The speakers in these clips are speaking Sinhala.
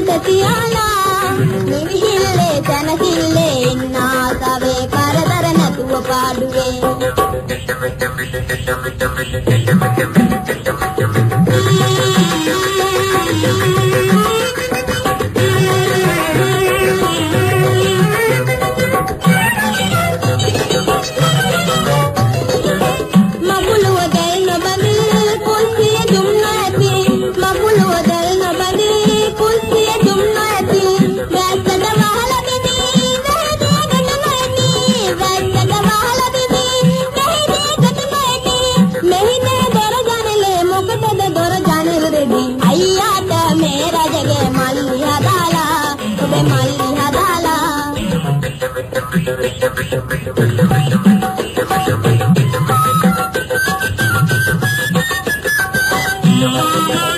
උඩට තියාලා නිවිහිල්ලේ තනකිල්ලේ ඉන්න ආසාවේ කරදර නැතුව පාඩුවේ Yeah.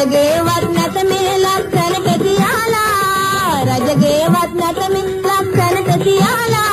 රජගේවත් නැත මේ ලස්සනට තියාලා රජගේවත් නැත මේ ලස්සනට තියාලා